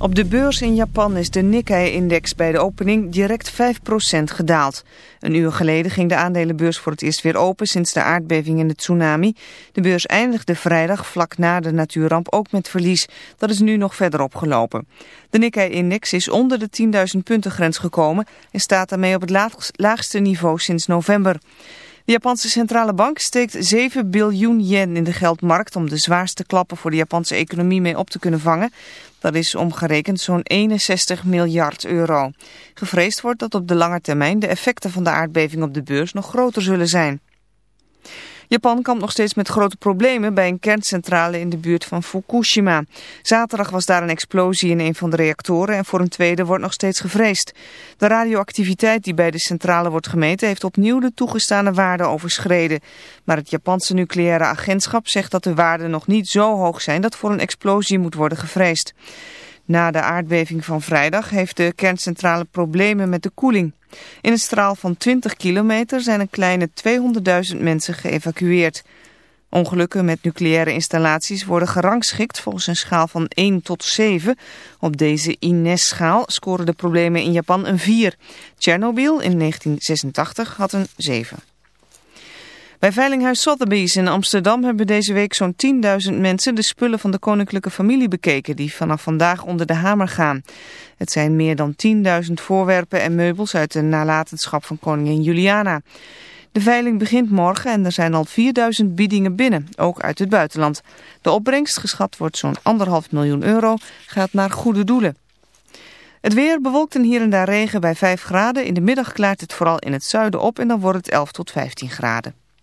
Op de beurs in Japan is de Nikkei-index bij de opening direct 5% gedaald. Een uur geleden ging de aandelenbeurs voor het eerst weer open sinds de aardbeving en de tsunami. De beurs eindigde vrijdag vlak na de natuurramp ook met verlies. Dat is nu nog verder opgelopen. De Nikkei-index is onder de 10.000 punten grens gekomen en staat daarmee op het laagste niveau sinds november. De Japanse centrale bank steekt 7 biljoen yen in de geldmarkt om de zwaarste klappen voor de Japanse economie mee op te kunnen vangen. Dat is omgerekend zo'n 61 miljard euro. Gevreesd wordt dat op de lange termijn de effecten van de aardbeving op de beurs nog groter zullen zijn. Japan kampt nog steeds met grote problemen bij een kerncentrale in de buurt van Fukushima. Zaterdag was daar een explosie in een van de reactoren en voor een tweede wordt nog steeds gevreesd. De radioactiviteit die bij de centrale wordt gemeten heeft opnieuw de toegestane waarde overschreden. Maar het Japanse nucleaire agentschap zegt dat de waarden nog niet zo hoog zijn dat voor een explosie moet worden gevreesd. Na de aardbeving van vrijdag heeft de kerncentrale problemen met de koeling. In een straal van 20 kilometer zijn een kleine 200.000 mensen geëvacueerd. Ongelukken met nucleaire installaties worden gerangschikt volgens een schaal van 1 tot 7. Op deze INES-schaal scoren de problemen in Japan een 4. Tsjernobyl in 1986 had een 7. Bij Veilinghuis Sotheby's in Amsterdam hebben deze week zo'n 10.000 mensen de spullen van de koninklijke familie bekeken die vanaf vandaag onder de hamer gaan. Het zijn meer dan 10.000 voorwerpen en meubels uit de nalatenschap van koningin Juliana. De veiling begint morgen en er zijn al 4000 biedingen binnen, ook uit het buitenland. De opbrengst, geschat wordt zo'n anderhalf miljoen euro, gaat naar goede doelen. Het weer bewolkt en hier en daar regen bij 5 graden. In de middag klaart het vooral in het zuiden op en dan wordt het 11 tot 15 graden.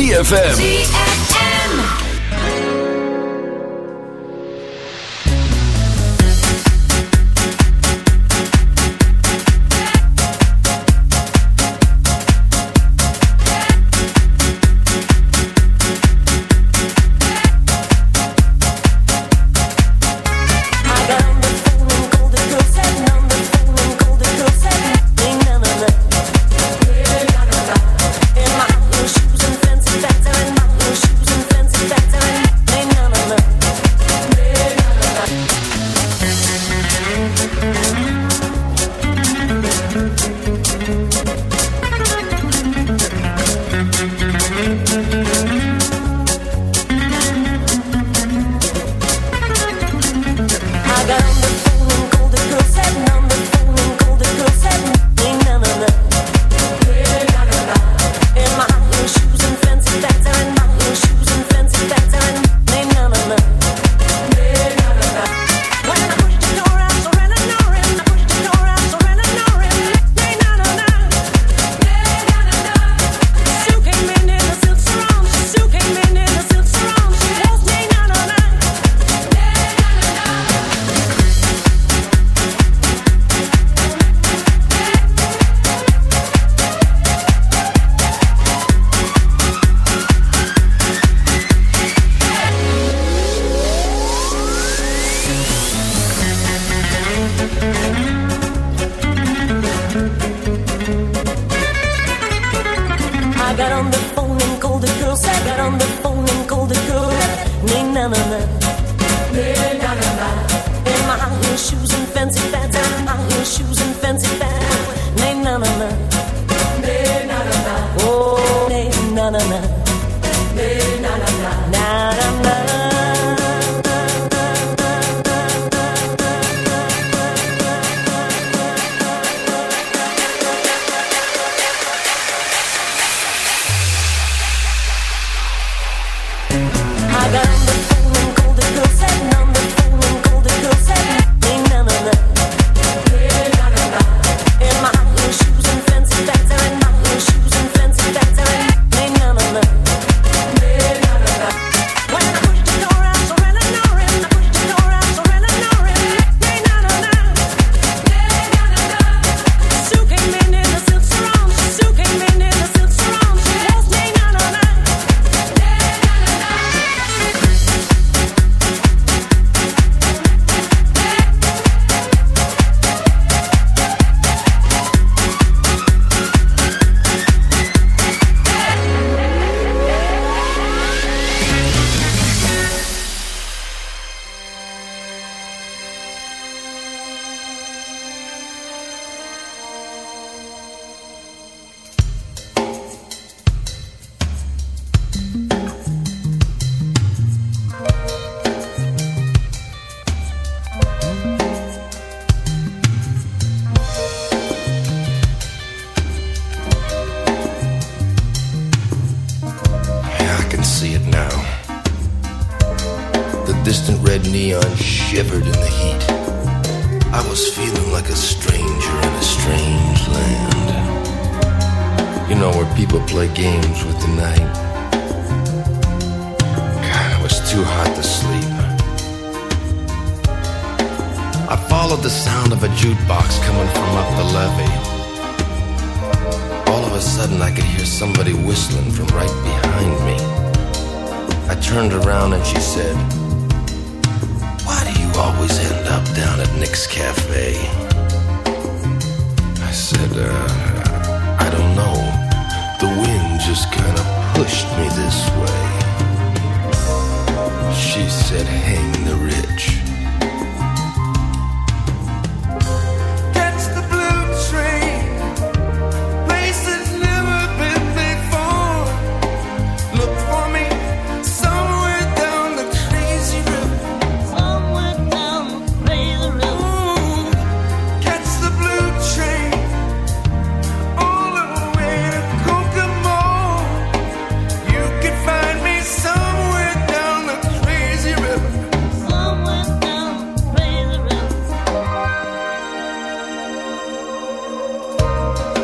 ZFM.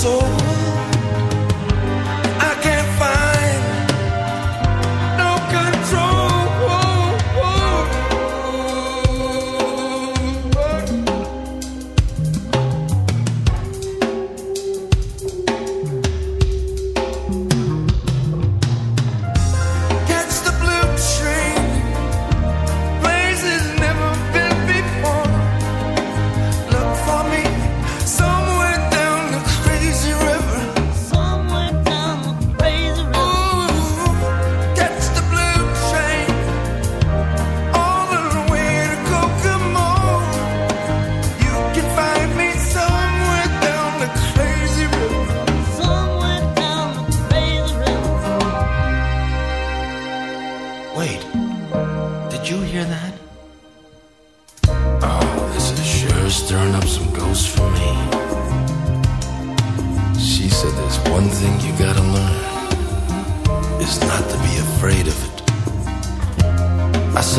so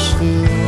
是。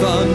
van